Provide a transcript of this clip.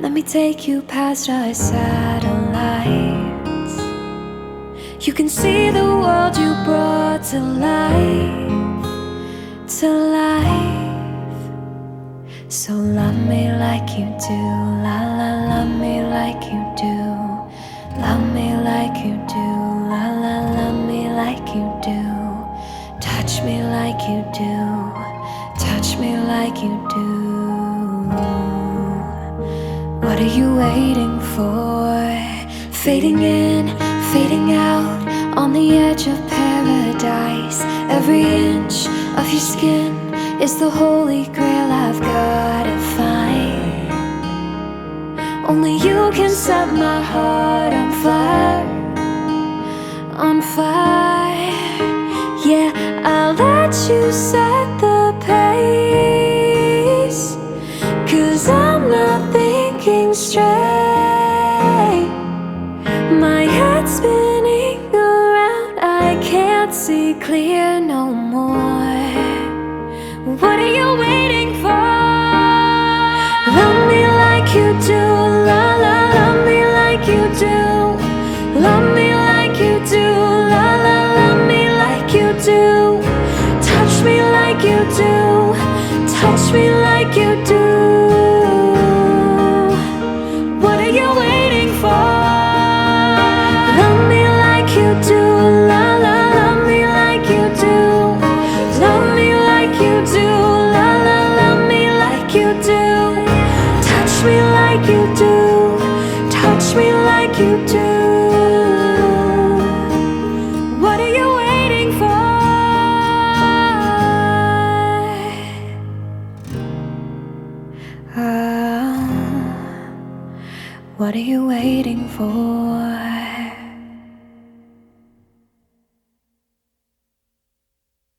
let me take you past our satellites. You can see the world you brought to life, to life. So love me like you do, la la, love me like you do, love me like you do, la la, love me like you do, touch me like you do, touch me like you do. What are you waiting for? Fading in, fading out on the edge of paradise. Every inch of your skin is the holy grail I've gotta find. Only you can set my heart on fire, on fire. Yeah, I'll let you set the thinking straight. My head's spinning around, I can't see clear no more. What are you waiting for? Love me like you do, la la, love me like you do. Love me like you do, la la, love me like you do. Touch me like you do, touch me like you do. You do, touch me like you do. What are you waiting for? Oh, what are you waiting for?